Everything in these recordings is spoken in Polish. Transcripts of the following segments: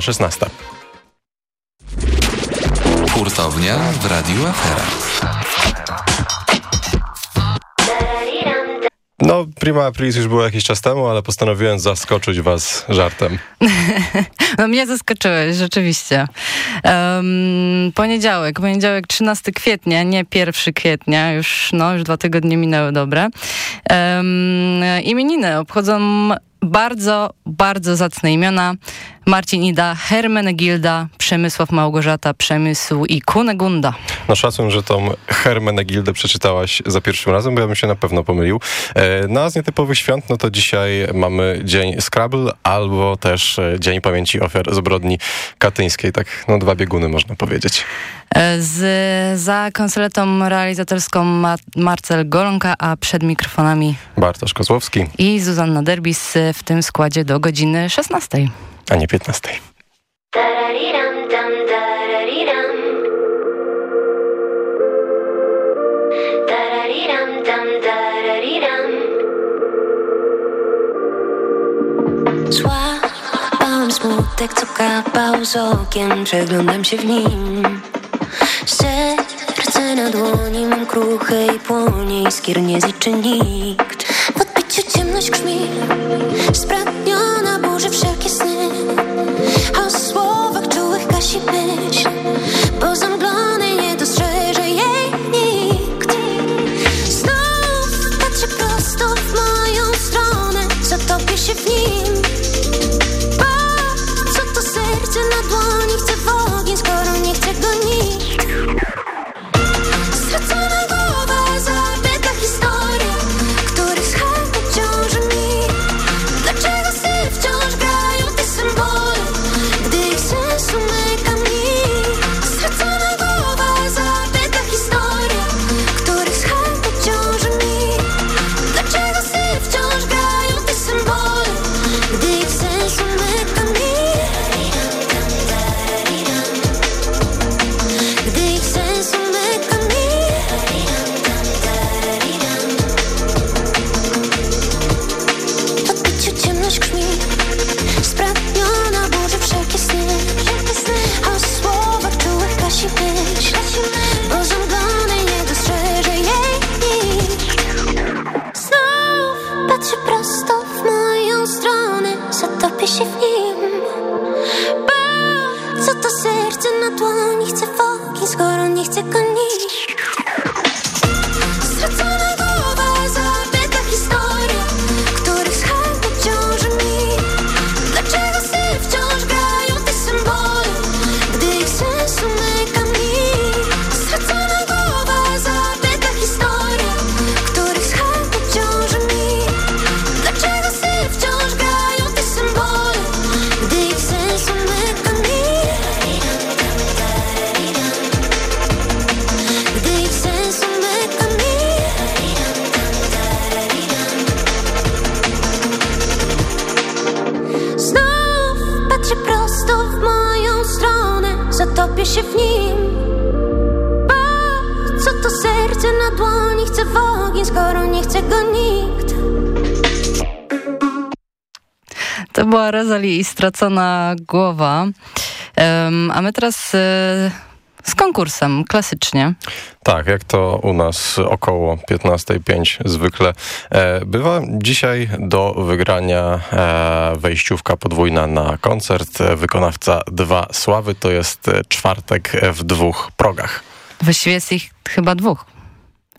minęła 16. Hurtownia w Radiu Afera. No, Prima Aprilis już było jakiś czas temu, ale postanowiłem zaskoczyć was żartem. no mnie zaskoczyłeś, rzeczywiście. Um, poniedziałek, poniedziałek 13 kwietnia, nie 1 kwietnia, już, no, już dwa tygodnie minęły, dobre. Um, imieniny obchodzą bardzo, bardzo zacne imiona. Marcin Ida, Hermenegilda, Przemysław Małgorzata, Przemysł i Kunegunda. No szacun, że tą Hermenegildę przeczytałaś za pierwszym razem, bo ja bym się na pewno pomylił. E, no z nietypowych świąt, no to dzisiaj mamy Dzień Scrabble albo też e, Dzień Pamięci Ofiar Zbrodni Katyńskiej. Tak, no dwa bieguny można powiedzieć. E, z, za konsoletą realizatorską Ma Marcel Golonka, a przed mikrofonami Bartosz Kozłowski i Zuzanna Derbis w tym składzie do godziny 16 a nie 15. Złapałam smutek, co kapał z okiem Przeglądam się w nim. Serce na dłoni mam kruche i płonie Iskier nie zliczy nikt. W odbiciu ciemność grzmi Spragniona burzy wszelkie gasi myśl Bo zamglony nie dostrzeże i stracona głowa. Um, a my teraz e, z konkursem, klasycznie. Tak, jak to u nas około 15.05 zwykle e, bywa. Dzisiaj do wygrania e, wejściówka podwójna na koncert. Wykonawca Dwa Sławy to jest e, czwartek w dwóch progach. Właściwie jest ich chyba dwóch.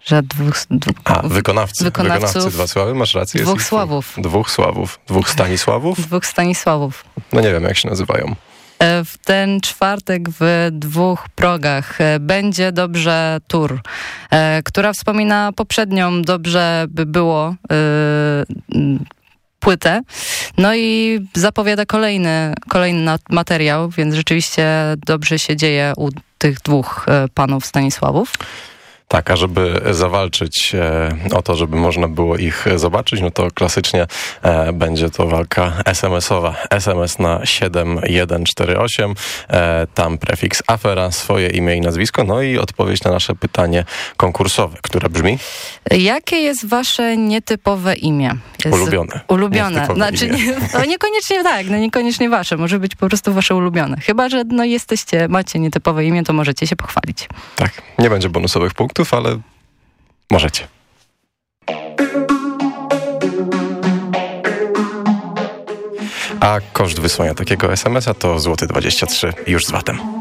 Że dwóch, dwóch A, wykonawcy. Wykonawców wykonawcy Dwa Sławy, masz rację. dwóch Sławów. Dwóch Sławów. Dwóch Stanisławów. Dwóch Stanisławów. No nie wiem, jak się nazywają. E, W ten czwartek w dwóch progach e, będzie dobrze tur, e, która wspomina poprzednią dobrze by było płytę. No i zapowiada kolejny, kolejny materiał, więc rzeczywiście dobrze się dzieje u tych dwóch panów Stanisławów. Tak, a żeby zawalczyć e, o to, żeby można było ich zobaczyć, no to klasycznie e, będzie to walka SMS-owa. SMS na 7148, e, tam prefiks afera, swoje imię i nazwisko, no i odpowiedź na nasze pytanie konkursowe, które brzmi? Jakie jest wasze nietypowe imię? Jest ulubione. Ulubione. Znaczy, imię. No niekoniecznie tak, no niekoniecznie wasze, może być po prostu wasze ulubione. Chyba, że no jesteście, macie nietypowe imię, to możecie się pochwalić. Tak, nie będzie bonusowych punktów ale możecie. A koszt wysłania takiego SMS-a to złoty 23 zł, już z VAT-em.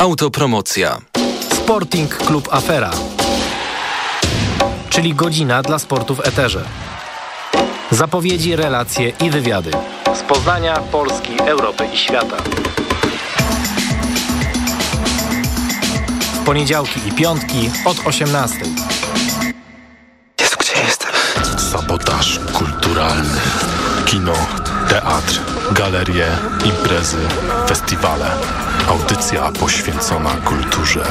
Autopromocja. Sporting Klub Afera, czyli godzina dla sportu w eterze. Zapowiedzi, relacje i wywiady z Poznania, Polski, Europy i świata. W poniedziałki i piątki od 18. Jezu, gdzie jestem? Sabotaż kulturalny. Kino, teatr, galerie, imprezy, festiwale. Audycja poświęcona kulturze.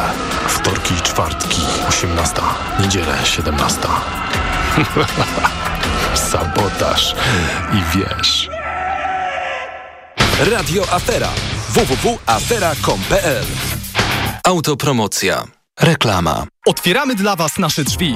Wtorki i czwartki, 18. Niedzielę, 17. Sabotaż i wiesz. Radio Afera. www.afera.com.pl Autopromocja. Reklama. Otwieramy dla Was nasze drzwi.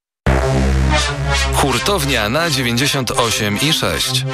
Hurtownia na 98 i 6.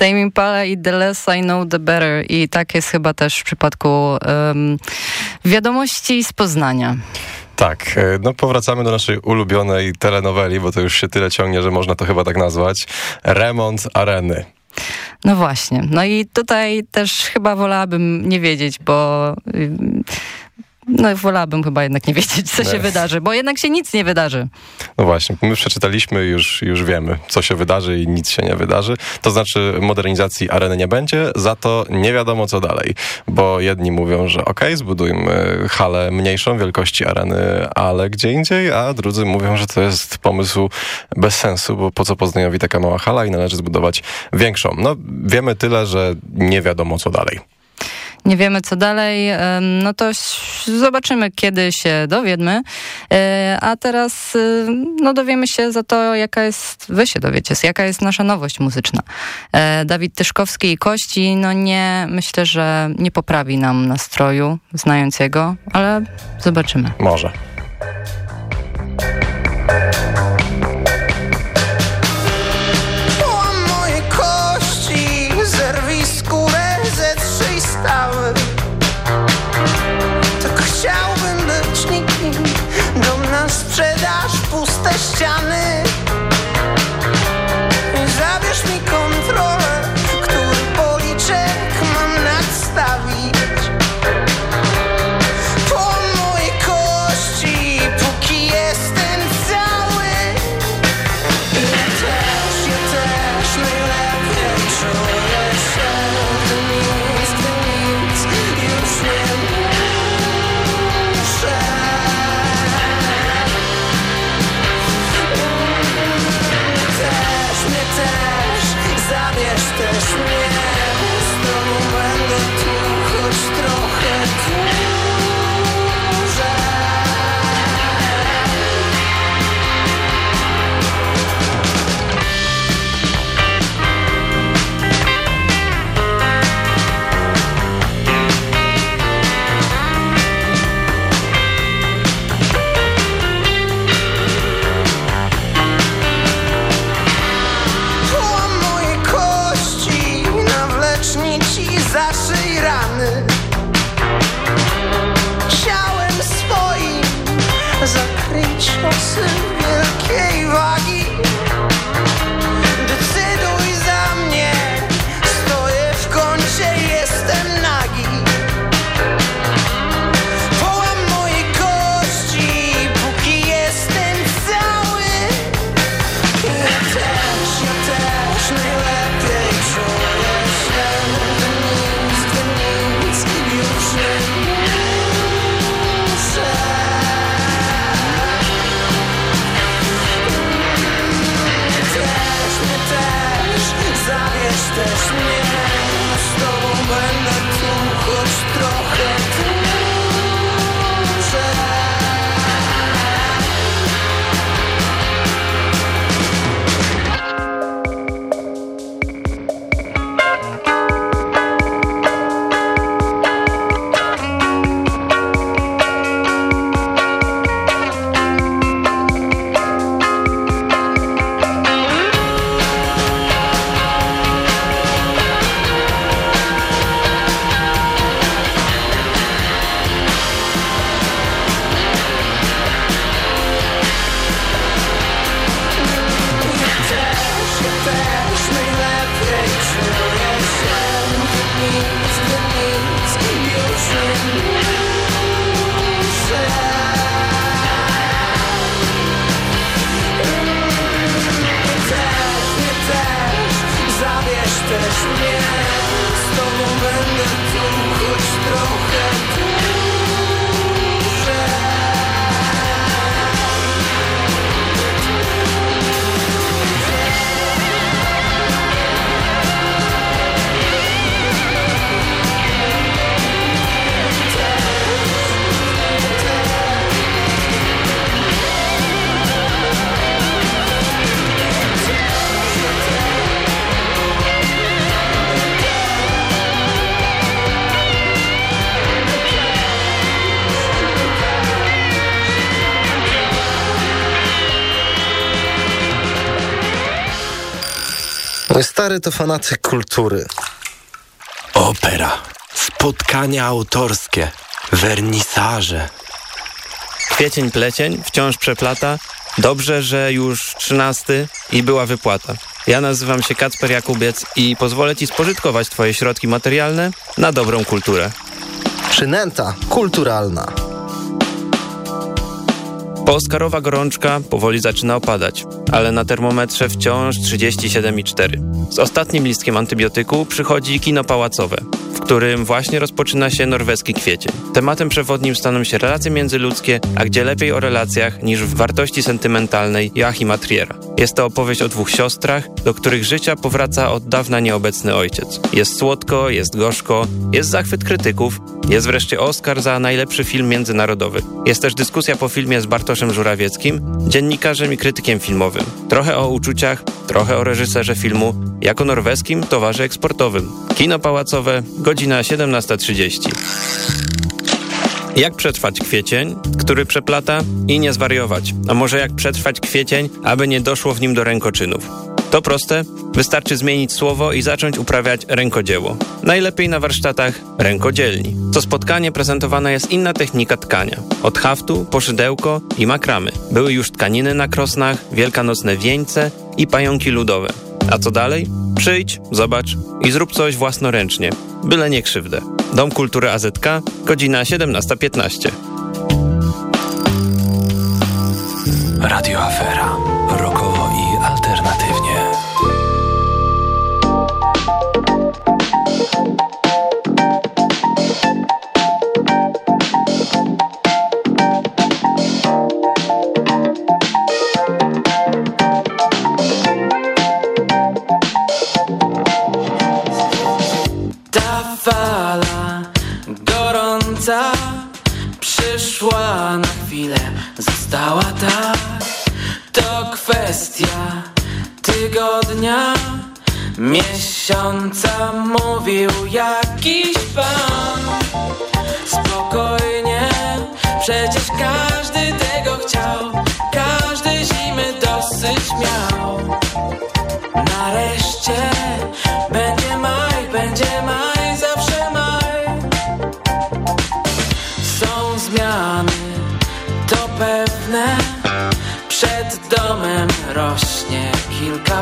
Tame Impala i The Less I Know The Better i tak jest chyba też w przypadku em, wiadomości z Poznania. Tak, e, no powracamy do naszej ulubionej telenoweli, bo to już się tyle ciągnie, że można to chyba tak nazwać. Remont areny. No właśnie. No i tutaj też chyba wolałabym nie wiedzieć, bo no wolałabym chyba jednak nie wiedzieć, co się wydarzy, bo jednak się nic nie wydarzy. No właśnie, my przeczytaliśmy, już, już wiemy, co się wydarzy i nic się nie wydarzy. To znaczy modernizacji areny nie będzie, za to nie wiadomo co dalej, bo jedni mówią, że okej, zbudujmy halę mniejszą wielkości areny, ale gdzie indziej, a drudzy mówią, że to jest pomysł bez sensu, bo po co Poznaniowi taka mała hala i należy zbudować większą. No wiemy tyle, że nie wiadomo co dalej. Nie wiemy, co dalej. No to zobaczymy, kiedy się dowiemy. E, A teraz y, no, dowiemy się za to, jaka jest, wy się dowiecie, jaka jest nasza nowość muzyczna. E, Dawid Tyszkowski i Kości, no nie, myślę, że nie poprawi nam nastroju, znając jego, ale zobaczymy. Może. Stary to fanatyk kultury. Opera, spotkania autorskie, wernisaże. Kwiecień plecień wciąż przeplata. Dobrze, że już trzynasty i była wypłata. Ja nazywam się Kacper Jakubiec i pozwolę Ci spożytkować Twoje środki materialne na dobrą kulturę. Przynęta kulturalna. Pooskarowa gorączka powoli zaczyna opadać, ale na termometrze wciąż 37,4. Z ostatnim listkiem antybiotyku przychodzi kino pałacowe, w którym właśnie rozpoczyna się norweski kwiecień. Tematem przewodnim staną się relacje międzyludzkie, a gdzie lepiej o relacjach niż w wartości sentymentalnej Joachima Triera. Jest to opowieść o dwóch siostrach, do których życia powraca od dawna nieobecny ojciec. Jest słodko, jest gorzko, jest zachwyt krytyków, jest wreszcie Oscar za najlepszy film międzynarodowy. Jest też dyskusja po filmie z Bartoszem Żurawieckim, dziennikarzem i krytykiem filmowym. Trochę o uczuciach, trochę o reżyserze filmu, jako norweskim towarze eksportowym. Kino pałacowe, godzina 17.30. Jak przetrwać kwiecień, który przeplata i nie zwariować? A może jak przetrwać kwiecień, aby nie doszło w nim do rękoczynów? To proste, wystarczy zmienić słowo i zacząć uprawiać rękodzieło. Najlepiej na warsztatach rękodzielni. Co spotkanie prezentowana jest inna technika tkania. Od haftu, poszydełko i makramy. Były już tkaniny na krosnach, wielkanocne wieńce i pająki ludowe. A co dalej? Przyjdź, zobacz i zrób coś własnoręcznie. Byle nie krzywdę. Dom Kultury AZK, godzina 17.15. Radio Afera. Została tak. To kwestia tygodnia, miesiąca, mówił jakiś pan. Spokojnie, przecież każdy tego chciał, każdy zimy dosyć miał.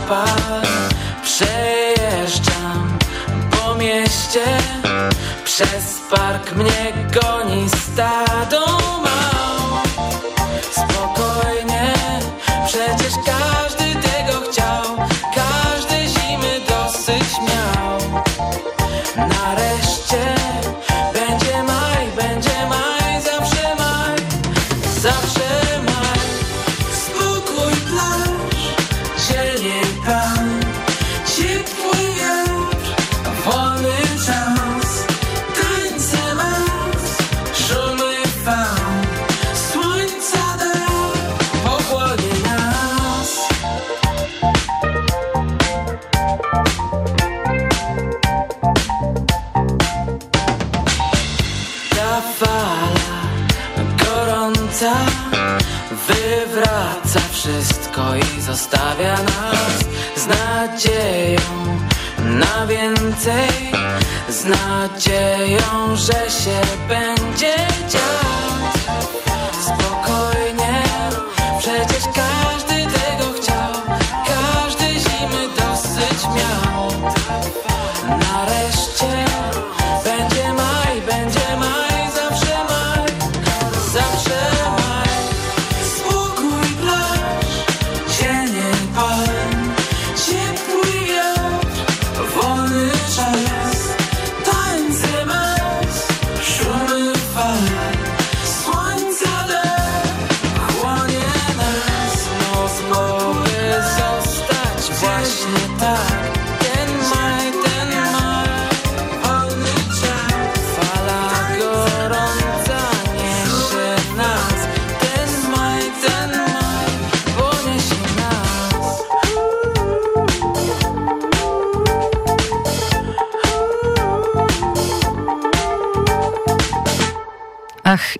Kilka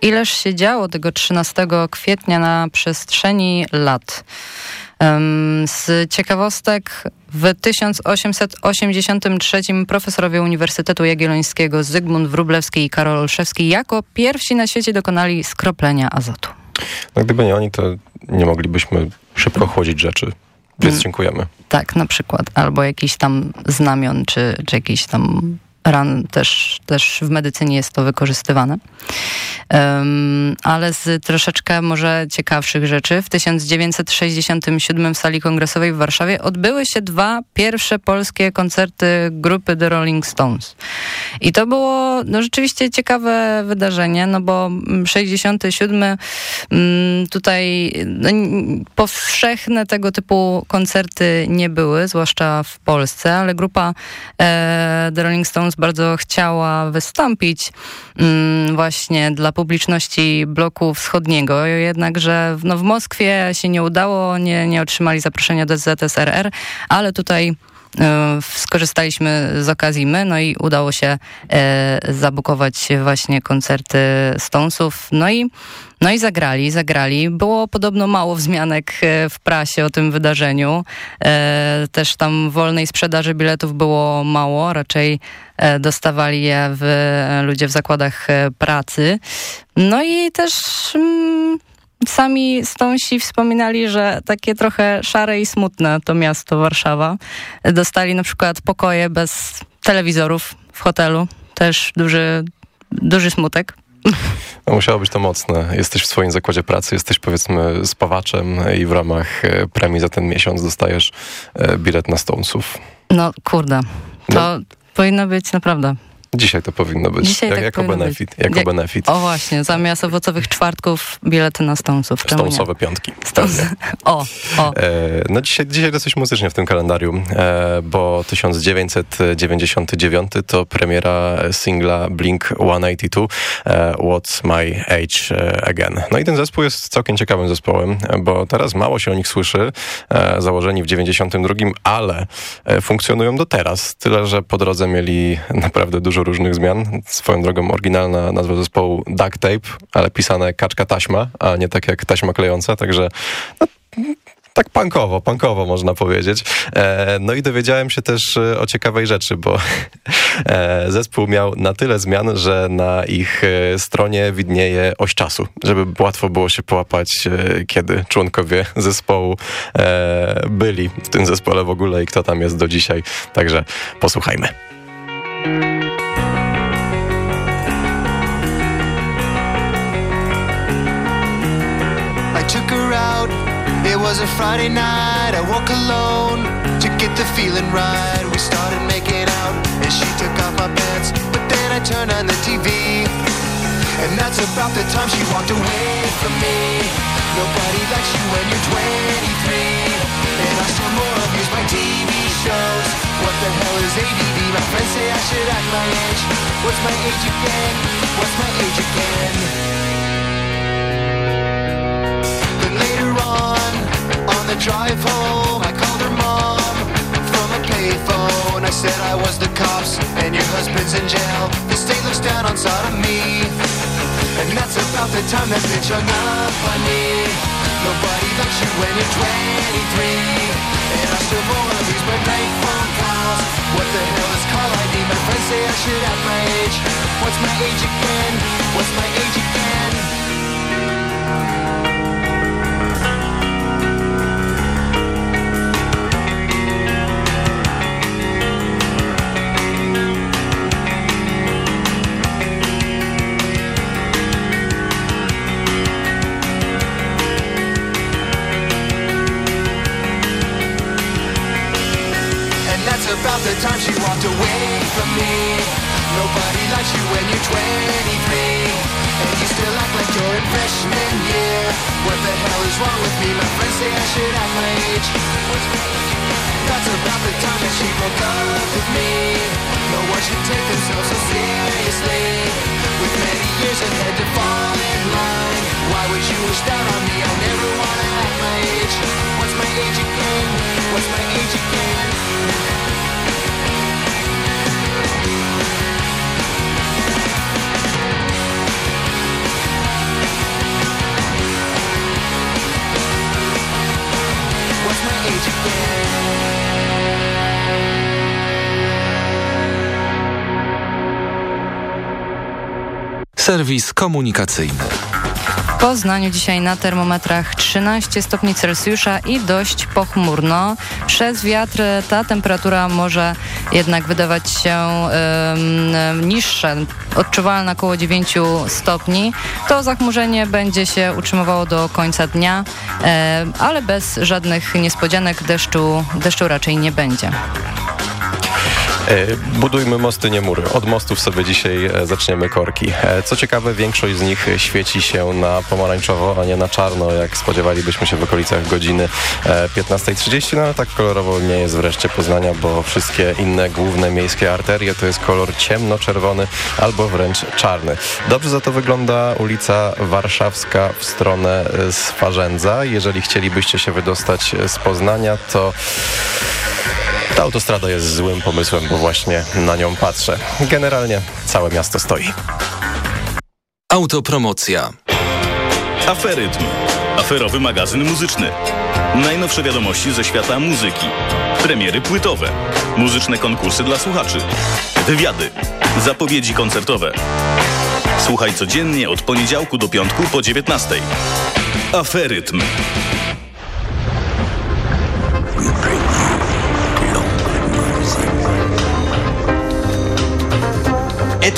ileż się działo tego 13 kwietnia na przestrzeni lat. Z ciekawostek w 1883 profesorowie Uniwersytetu Jagiellońskiego Zygmunt Wróblewski i Karol Olszewski jako pierwsi na świecie dokonali skroplenia azotu. No, gdyby nie oni, to nie moglibyśmy szybko chłodzić rzeczy. Więc Mm. dziękujemy. Tak, na przykład. Albo jakiś tam znamion, czy, czy jakiś tam ran też, też w medycynie jest to wykorzystywane. Em, ale z troszeczkę może ciekawszych rzeczy. W 1967 w sali kongresowej w Warszawie odbyły się dwa pierwsze polskie koncerty grupy The Rolling Stones. I to było no, rzeczywiście ciekawe wydarzenie, no bo mm, 67 mm, tutaj no, powszechne tego typu koncerty nie były, zwłaszcza w Polsce, ale grupa e, The Rolling Stones bardzo chciała wystąpić mm, właśnie dla publiczności bloku wschodniego, jednakże no, w Moskwie się nie udało, nie, nie otrzymali zaproszenia do ZSRR, ale tutaj skorzystaliśmy z okazji my, no i udało się e, zabukować właśnie koncerty Stonesów, no i no i zagrali, zagrali. Było podobno mało wzmianek e, w prasie o tym wydarzeniu. E, Też tam wolnej sprzedaży biletów było mało, raczej e, dostawali je w, ludzie w zakładach e, pracy. No i też mm, sami Stonsi wspominali, że takie trochę szare i smutne to miasto Warszawa. Dostali na przykład pokoje bez telewizorów w hotelu. Też duży, duży smutek. No, musiało być to mocne. Jesteś w swoim zakładzie pracy, jesteś powiedzmy spawaczem i w ramach e, premii za ten miesiąc dostajesz e, bilet na Stonesów. No kurde, to powinno być naprawdę. Dzisiaj to powinno być. Dzisiaj Jak, tak jako powinno benefit. być. Jako Jak- benefit. O właśnie, zamiast owocowych czwartków bilety na nie? Stonesowe piątki. Stones. O, o. E, No dzisiaj, dzisiaj dosyć muzycznie w tym kalendarium, e, bo 1999 to premiera singla Blink-182 e, What's My Age Again. No i ten zespół jest całkiem ciekawym zespołem, bo teraz mało się o nich słyszy, e, założeni w 92, ale e, funkcjonują do teraz. Tyle, że po drodze mieli naprawdę dużo różnych zmian. Swoją drogą oryginalna nazwa zespołu Duct Tape, ale pisane kaczka taśma, a nie tak jak taśma klejąca, także no, tak punkowo, punkowo można powiedzieć. E, no i dowiedziałem się też e, o ciekawej rzeczy, bo e, zespół miał na tyle zmian, że na ich stronie widnieje oś czasu, żeby łatwo było się połapać, kiedy członkowie zespołu byli w tym zespole w ogóle i kto tam jest do dzisiaj. Także posłuchajmy. Was a Friday night. I woke alone to get the feeling right. We started making out, and she took off my pants. But then I turned on the TV, and that's about the time she walked away from me. Nobody likes you when you're 23, and I still more abuse my TV shows. What the hell is ADD? My friends say I should act my age. What's my age again? What's my age again? The drive home, I called her mom from a payphone. I said I was the cops and your husband's in jail. The state looks down on sodomy. And that's about the time that bitch hung up on me. Nobody likes you when you're 23. And I still of these my bank phone calls. What the hell is call ID? My friends say I should have my age. What's my age again? What's my age again? Time she walked away from me Nobody likes you when you're 23 And you still act like you're in freshman year What the hell is wrong with me? My friends say I should act my age That's about the time that she broke up with me No one should take themselves so seriously With many years ahead to fall in line Why would you wish that on me? I never wanna act my age What's my age again? What's my age again? Serwis komunikacyjny. W Poznaniu dzisiaj na termometrach 13 stopni Celsjusza i dość pochmurno. Przez wiatr ta temperatura może jednak wydawać się niższa, odczuwalna około 9 stopni. To zachmurzenie będzie się utrzymywało do końca dnia, ale bez żadnych niespodzianek deszczu, deszczu raczej nie będzie. E, Budujmy mosty, nie mury. Od mostów sobie dzisiaj e, zaczniemy korki. E, Co ciekawe, większość z nich świeci się na pomarańczowo, a nie na czarno, jak spodziewalibyśmy się w okolicach godziny e, 15.30, no ale tak kolorowo nie jest wreszcie Poznania, bo wszystkie inne główne miejskie arterie to jest kolor ciemno-czerwony albo wręcz czarny. Dobrze za to wygląda ulica Warszawska w stronę Swarzędza. Jeżeli chcielibyście się wydostać z Poznania, to ta autostrada jest złym pomysłem, bo właśnie na nią patrzę. Generalnie całe miasto stoi. Autopromocja. Aferytm. Aferowy magazyn muzyczny. Najnowsze wiadomości ze świata muzyki. Premiery płytowe. Muzyczne konkursy dla słuchaczy. Wywiady. Zapowiedzi koncertowe. Słuchaj codziennie od poniedziałku do piątku po 19. Aferytm.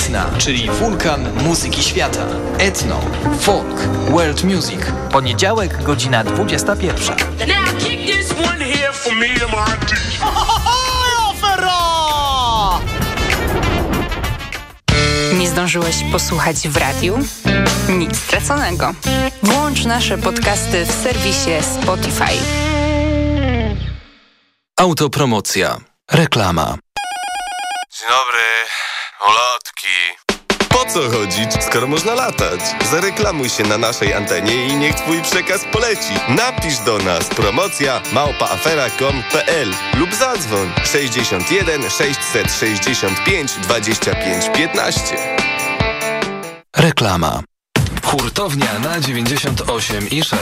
Etna, czyli wulkan muzyki świata. Etno, folk, world music. Poniedziałek, godzina 21. Now kick this one here for me and my team. Nie zdążyłeś posłuchać w radiu? Nic straconego. Włącz nasze podcasty w serwisie Spotify. Autopromocja. Reklama. Dzień dobry, co chodzić, skoro można latać? Zareklamuj się na naszej antenie i niech twój przekaz poleci. Napisz do nas promocja małpaafera.com.pl lub zadzwoń 61 665 25 15. Reklama. Hurtownia na 98 i 6.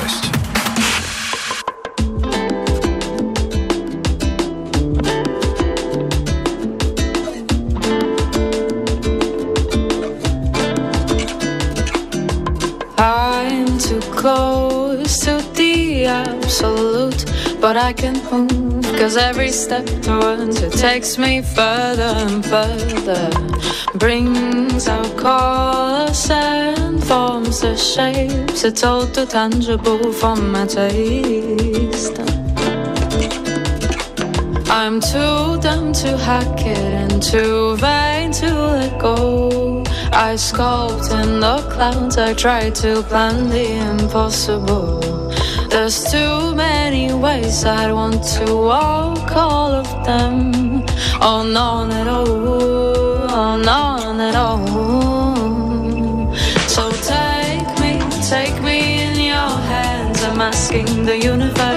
But I can move. Cause every step towards it takes me further and further. Brings out colors and forms the shapes. It's all too tangible for my taste. I'm too dumb to hack it and too vain to let go. I sculpt in the clouds, I try to plan the impossible. There's too many ways I want to walk, all of them. Oh, none at all, oh, none at all. So take me, take me in your hands. I'm asking the universe,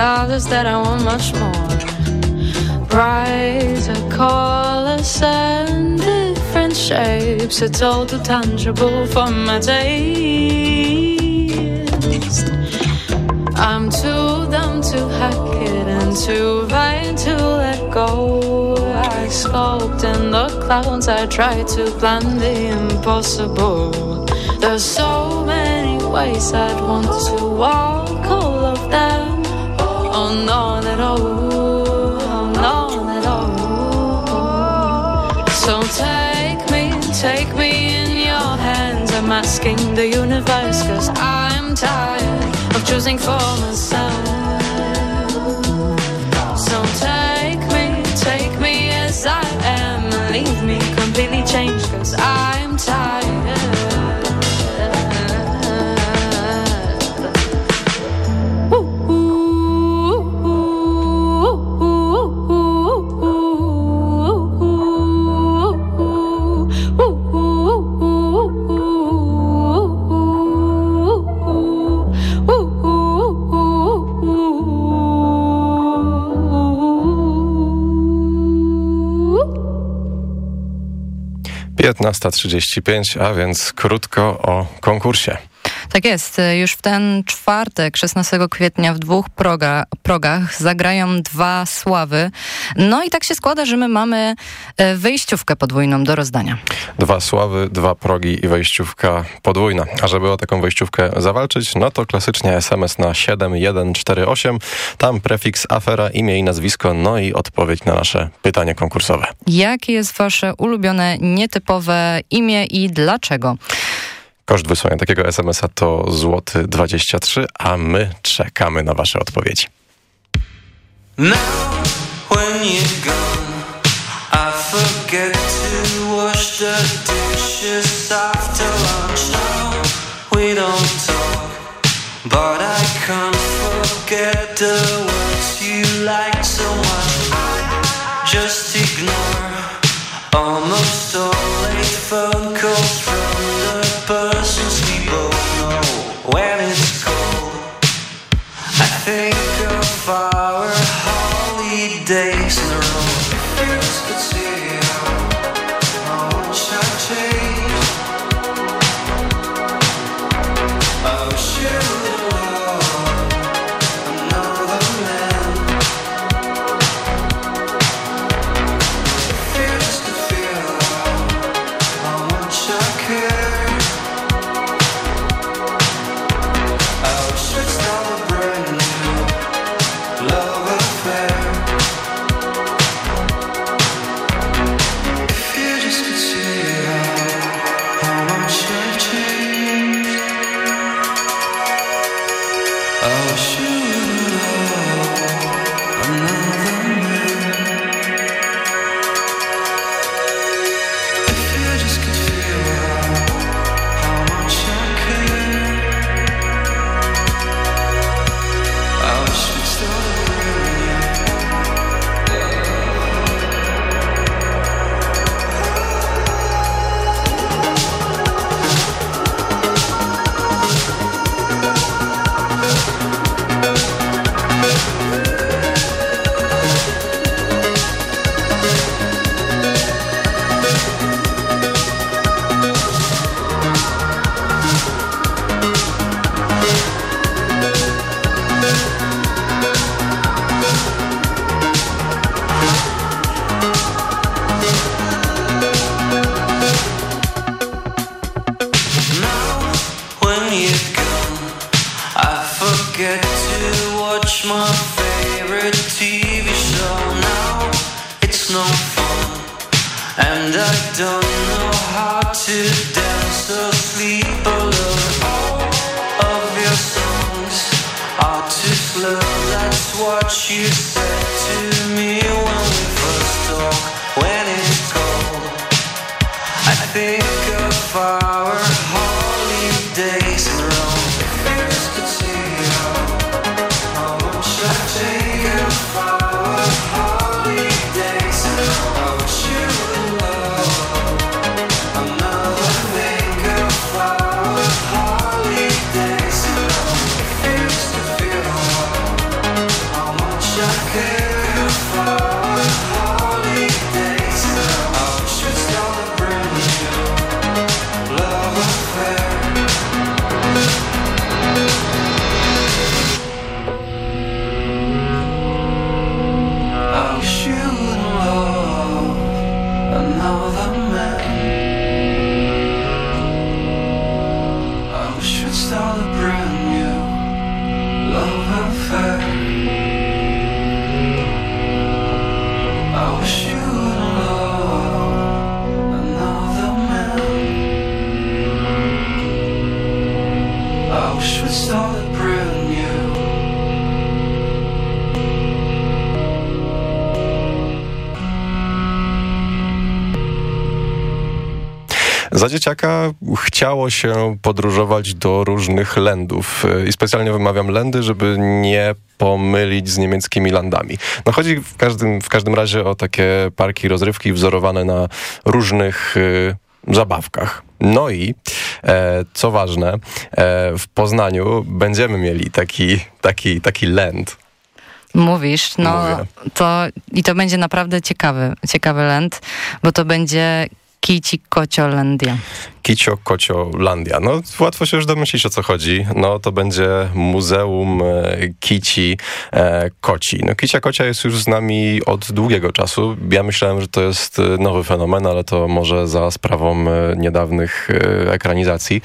others that I want much more. Brighter colors and different shapes. It's all too tangible for my taste. I'm too dumb to hack it and too vain to let go. I sculpt in the clouds, I try to plan the impossible. There's so many ways I'd want to walk, all of them. take me, take me in your hands. I'm asking the universe, cause I'm tired of choosing for myself. So take me, take me as I am, and leave me completely changed, cause I'm tired. 15.35, a więc krótko o konkursie. Tak jest. Już w ten czwartek, 16 kwietnia w dwóch proga, progach zagrają dwa sławy. No i tak się składa, że my mamy e, wyjściówkę podwójną do rozdania. Dwa sławy, dwa progi i wejściówka podwójna. A żeby o taką wejściówkę zawalczyć, no to klasycznie SMS na 7148. Tam prefiks afera, imię i nazwisko, no i odpowiedź na nasze pytanie konkursowe. Jakie jest wasze ulubione, nietypowe imię i dlaczego? Koszt wysłania takiego SMS-a to złoty 23, a my czekamy na wasze odpowiedzi. Now when you're gone, I forget to wash the dishes after lunch. We don't talk, but I can't forget the words you like so I wish chciało się podróżować do różnych lędów e, i specjalnie wymawiam lędy, żeby nie pomylić z niemieckimi landami. No chodzi w każdym, w każdym razie o takie parki rozrywki wzorowane na różnych e, zabawkach. No i e, co ważne, e, w Poznaniu będziemy mieli taki, taki, taki lęd. Mówisz, no Mówię. to i to będzie naprawdę ciekawy, ciekawy land, bo to będzie Kici Kociolandia. Kicio Kociolandia. No łatwo się już domyślić o co chodzi. No to będzie Muzeum e, Kici e, Koci. No Kicia Kocia jest już z nami od długiego czasu. Ja myślałem, że to jest e, nowy fenomen, ale to może za sprawą e, niedawnych ekranizacji.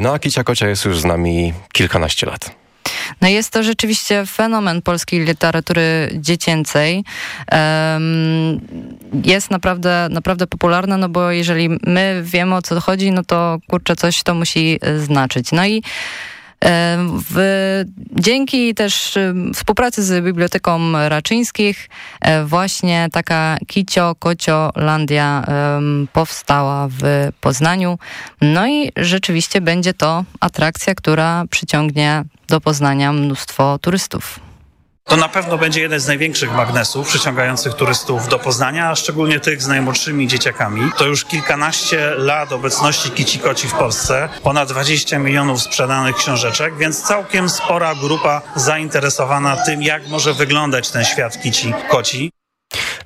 No a Kicia Kocia jest już z nami kilkanaście lat. No jest to rzeczywiście fenomen polskiej literatury dziecięcej. Jest naprawdę, naprawdę popularna, no bo jeżeli my wiemy o co chodzi, no to kurczę, coś to musi e, znaczyć. No i w, dzięki też e, współpracy z Biblioteką Raczyńskich e, właśnie taka Kicio Kocio Landia em, powstała w Poznaniu. No i rzeczywiście będzie to atrakcja, która przyciągnie do Poznania mnóstwo turystów. To na pewno będzie jeden z największych magnesów przyciągających turystów do Poznania, a szczególnie tych z najmłodszymi dzieciakami. To już kilkanaście lat obecności Kici Koci w Polsce, ponad 20 milionów sprzedanych książeczek, więc całkiem spora grupa zainteresowana tym, jak może wyglądać ten świat Kici Koci.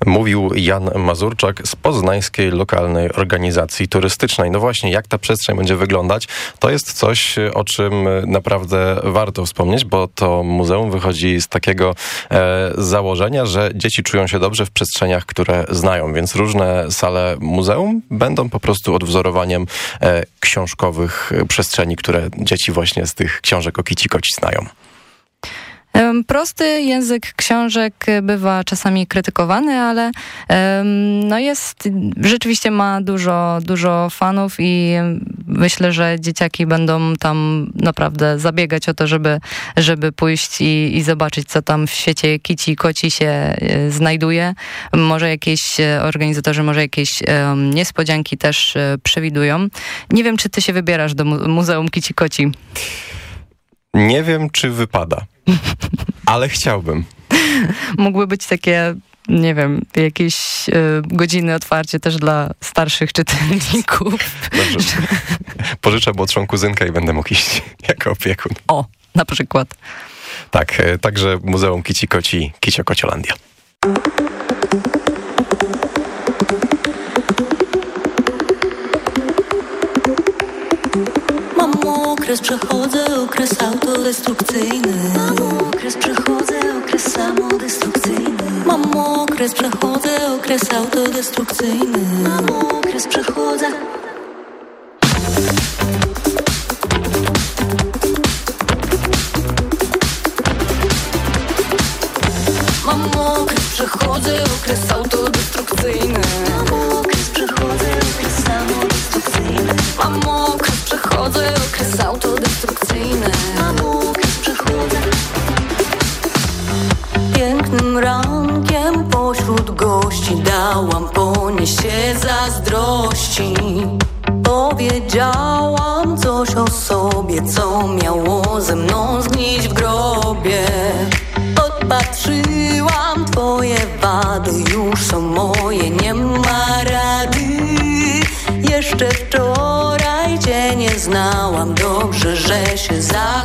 Mówił Jan Mazurczak z poznańskiej lokalnej organizacji turystycznej. No właśnie, jak ta przestrzeń będzie wyglądać, to jest coś, o czym naprawdę warto wspomnieć, bo to muzeum wychodzi z takiego e, założenia, że dzieci czują się dobrze w przestrzeniach, które znają, więc różne sale muzeum będą po prostu odwzorowaniem e, książkowych przestrzeni, które dzieci właśnie z tych książek o kici koci znają. Prosty język książek bywa czasami krytykowany, ale no jest, rzeczywiście ma dużo, dużo fanów i myślę, że dzieciaki będą tam naprawdę zabiegać o to, żeby, żeby pójść i, i zobaczyć, co tam w świecie kici koci się e, znajduje. Może jakieś e, organizatorzy, może jakieś niespodzianki też e, przewidują. Nie wiem, czy ty się wybierasz do mu- Muzeum Kici Koci. Nie wiem, czy wypada, ale chciałbym. Mógłby być takie, nie wiem, jakieś e, godziny otwarcie też dla starszych czytelników. Dobrze. Pożyczę młodszą kuzynkę i będę mógł iść jako opiekun. O, na przykład. Tak, e, także Muzeum Kici Koci, Kicio Kociolandia. Okres, przechodzę okres autodestrukcyjny. Mam okres, przechodzę okres samodestrukcyjny. Mam okres, przechodzę okres autodestrukcyjny. Mam okres, przechodzę Mam okres, przechodzę Pięknym rankiem pośród gości Dałam ponieść się zazdrości. Powiedziałam że się zakochałam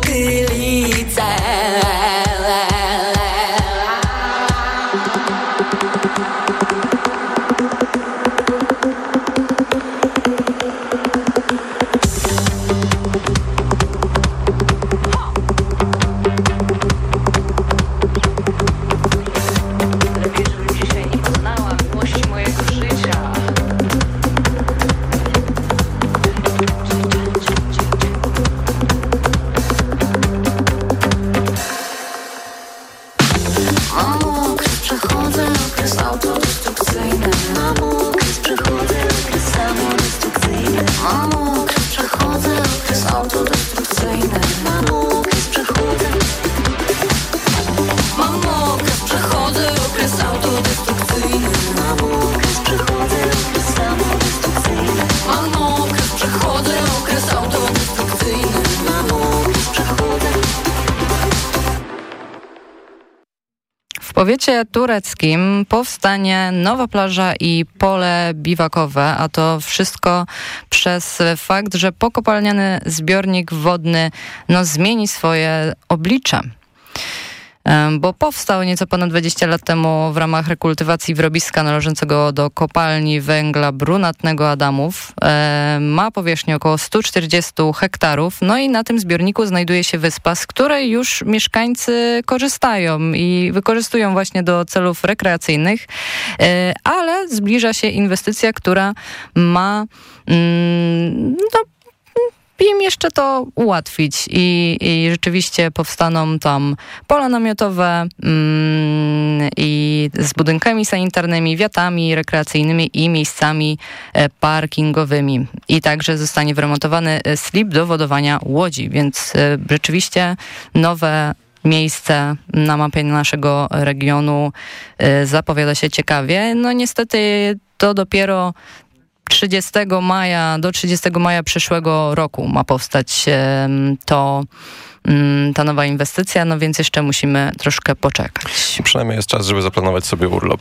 的力在。Powiecie tureckim powstanie nowa plaża i pole biwakowe, a to wszystko przez fakt, że pokopalniany zbiornik wodny no, zmieni swoje oblicze. Bo powstał nieco ponad 20 lat temu w ramach rekultywacji wrobiska należącego do kopalni węgla brunatnego Adamów. Ma powierzchnię około 140 hektarów. No i na tym zbiorniku znajduje się wyspa, z której już mieszkańcy korzystają i wykorzystują właśnie do celów rekreacyjnych. E, Ale zbliża się inwestycja, która ma mm, no, im jeszcze to ułatwić i, i rzeczywiście powstaną tam pola namiotowe mm, i z budynkami sanitarnymi, wiatami rekreacyjnymi i miejscami e, parkingowymi. I także zostanie wyremontowany e, slip do wodowania łodzi, więc e, rzeczywiście nowe miejsce na mapie naszego regionu zapowiada się ciekawie. No niestety to dopiero 30 maja, do 30 maja przyszłego roku ma powstać to, mm, ta nowa inwestycja, no więc jeszcze musimy troszkę poczekać. Przynajmniej jest czas, żeby zaplanować sobie urlop.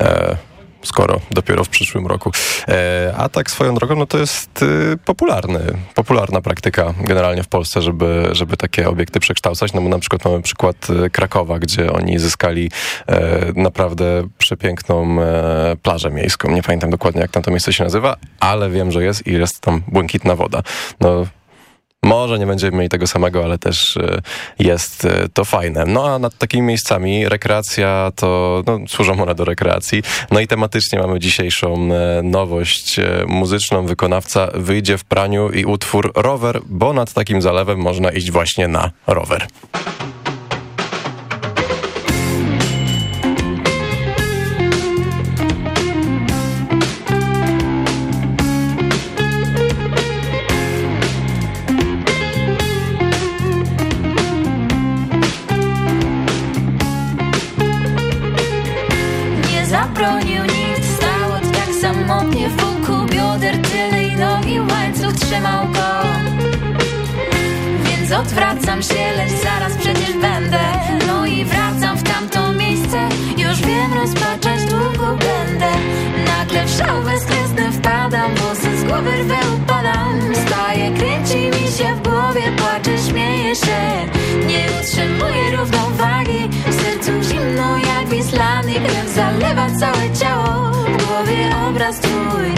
E, skoro dopiero w przyszłym roku. E, a tak swoją drogą, no to jest y, popularny, popularna praktyka generalnie w Polsce, żeby, żeby takie obiekty przekształcać. No bo na przykład mamy przykład y, Krakowa, gdzie oni zyskali e, naprawdę przepiękną e, plażę miejską. Nie pamiętam dokładnie, jak tam to miejsce się nazywa, ale wiem, że jest i jest tam błękitna woda. No, może nie będziemy mieli tego samego, ale też e, jest e, to fajne. No a nad takimi miejscami rekreacja to, no, służą one do rekreacji. No i tematycznie mamy dzisiejszą e, nowość muzyczną. Wykonawca wyjdzie w praniu i utwór rower, bo nad takim zalewem można iść właśnie na rower. Się Nie utrzymuję równowagi. W sercu zimno jak Wislan I krew zalewa całe ciało. W głowie obraz twój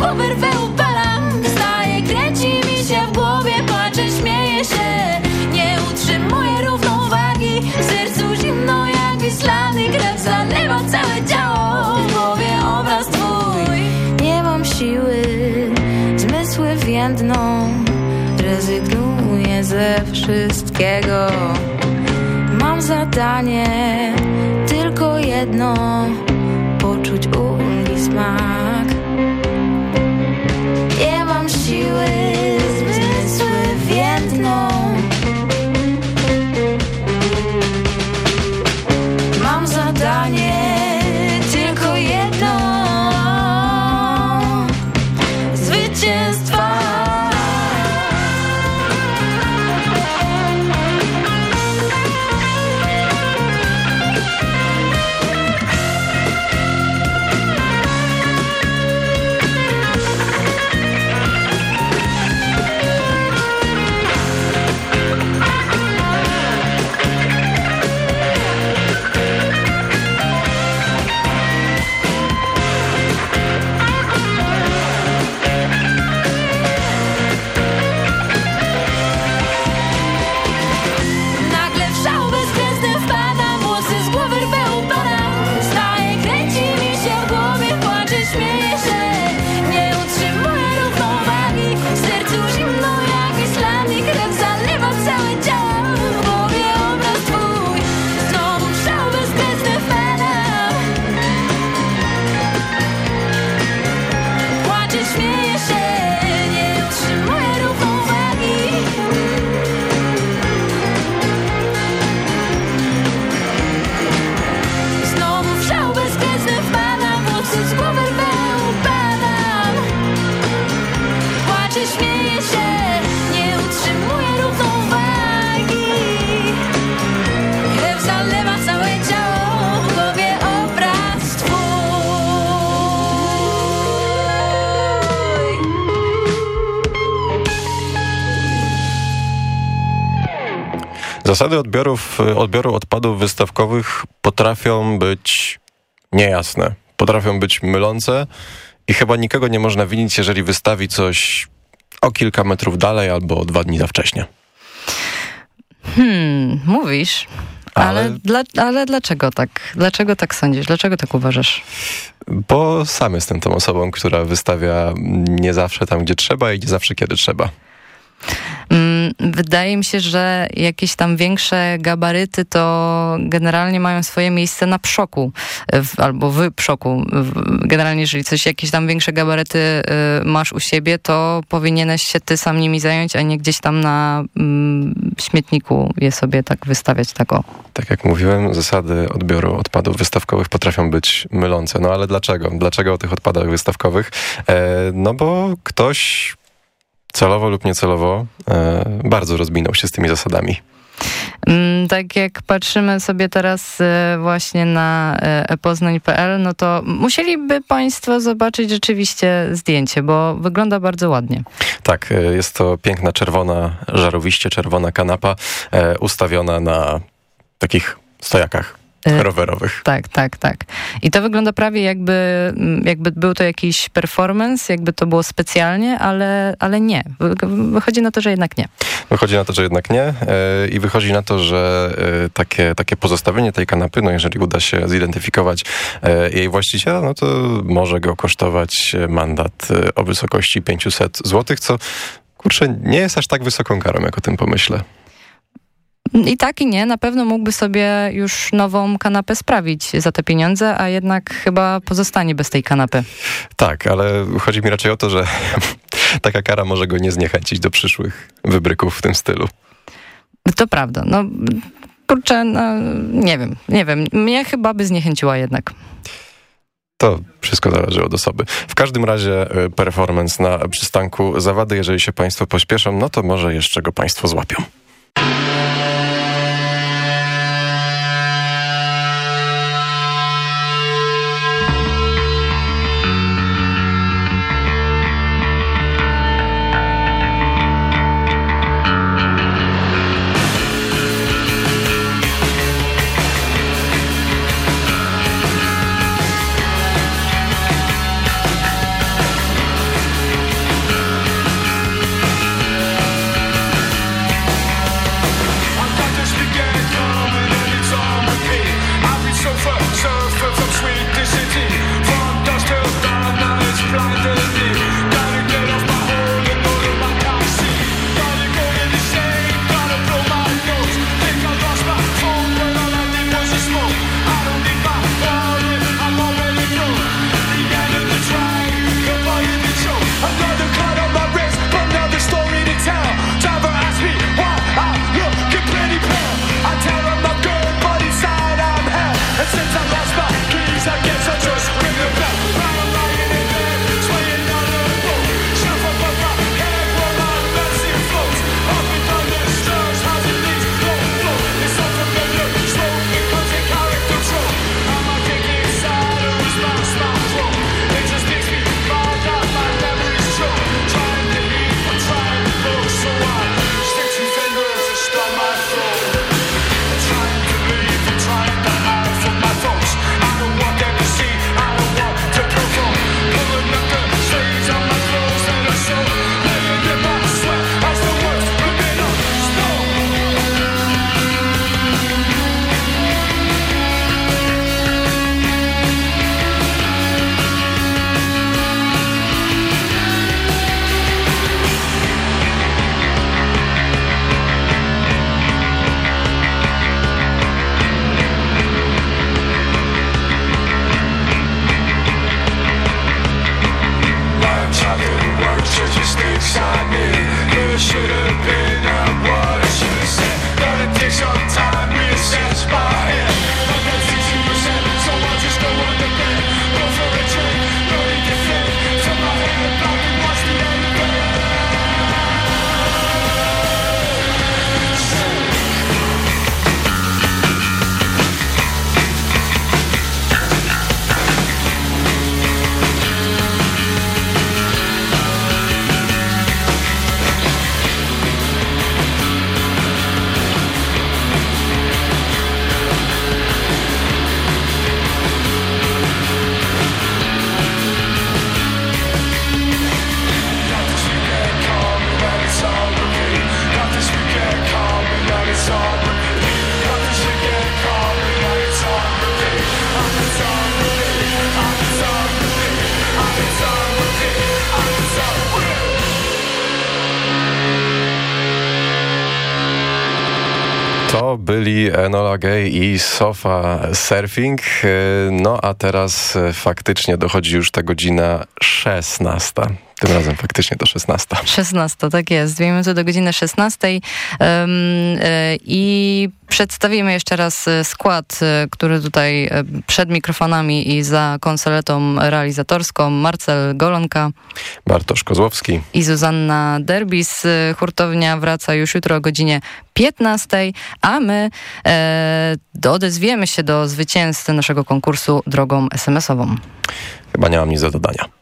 Włosy z głowy rwę upalam Wstaję, kręci mi się w głowie Płaczę, śmieję się. Nie utrzymuję równowagi. Sercu zimno jak Wislany Krew. Zalewa całe ciało. W głowie obraz twój. Nie mam siły. Zmysły więdną. Rezygnuję ze wszystkiego. Mam zadanie Tylko jedno. Poczuć ulgi smak Zasady odbiorów, odbioru odpadów wystawkowych potrafią być niejasne, potrafią być mylące i chyba nikogo nie można winić, jeżeli wystawi coś o kilka metrów dalej albo dwa dni za wcześnie. Hmm, mówisz. Ale, ale, dla, ale dlaczego tak? Dlaczego tak sądzisz? Dlaczego tak uważasz? Bo sam jestem tą osobą, która wystawia nie zawsze tam, gdzie trzeba i nie zawsze, kiedy trzeba. Mm, wydaje mi się, że jakieś tam większe gabaryty to generalnie mają swoje miejsce na przoku albo w przoku. Generalnie, jeżeli coś, jakieś tam większe gabaryty y, masz u siebie, to powinieneś się ty sam nimi zająć, a nie gdzieś tam na mm, śmietniku je sobie tak wystawiać tak o. Tak jak mówiłem, zasady odbioru odpadów wystawkowych potrafią być mylące. No ale dlaczego? Dlaczego o tych odpadach wystawkowych? E, no bo ktoś celowo lub niecelowo e, bardzo rozminął się z tymi zasadami. Mm, tak jak patrzymy sobie teraz e, właśnie na e, epoznań.pl, no to musieliby Państwo zobaczyć rzeczywiście zdjęcie, bo wygląda bardzo ładnie. Tak, jest to piękna czerwona, żarowiście czerwona kanapa ustawiona na takich stojakach rowerowych. Tak, tak, tak. I to wygląda prawie jakby, mm, jakby był to jakiś performance, jakby to było specjalnie, ale, ale nie. Wychodzi na to, że jednak nie. Wychodzi na to, że jednak nie yy, i wychodzi na to, że yy, takie, takie pozostawienie tej kanapy, no jeżeli uda się zidentyfikować jej właściciela, no to może go kosztować mandat o wysokości 500 zł, co kurczę, nie jest aż tak wysoką karą, jak o tym pomyślę. I tak i nie, na pewno mógłby sobie już nową kanapę sprawić za te pieniądze, a jednak chyba pozostanie bez tej kanapy. Tak, ale chodzi mi raczej o to, że taka kara może go nie zniechęcić do przyszłych wybryków w tym stylu. To prawda. No, kurczę, no, nie wiem, nie wiem. Mnie chyba by zniechęciła jednak. To wszystko zależy od osoby. W każdym razie y, performance na przystanku zawady, jeżeli się Państwo pośpieszą, no to może jeszcze go Państwo złapią. To byli Enola Gay i Sofa Surfing. E, No a teraz e, faktycznie dochodzi już ta godzina 16. Tym razem faktycznie to 16. 16, tak jest. Dwie minuty do godziny 16. Em, e, I przedstawimy jeszcze raz e, skład, e, który tutaj przed mikrofonami i za konsoletą realizatorską. Marcel Golonka Bartosz Kozłowski. i Zuzanna Derbis. Hurtownia wraca już jutro o godzinie 15, a my e, odezwiemy się do zwycięzcy naszego konkursu drogą SMS-ową. Chyba nie mam nic do dodania.